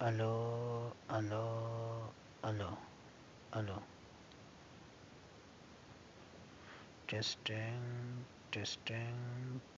Hello, hello, hello, hello. Testing, testing,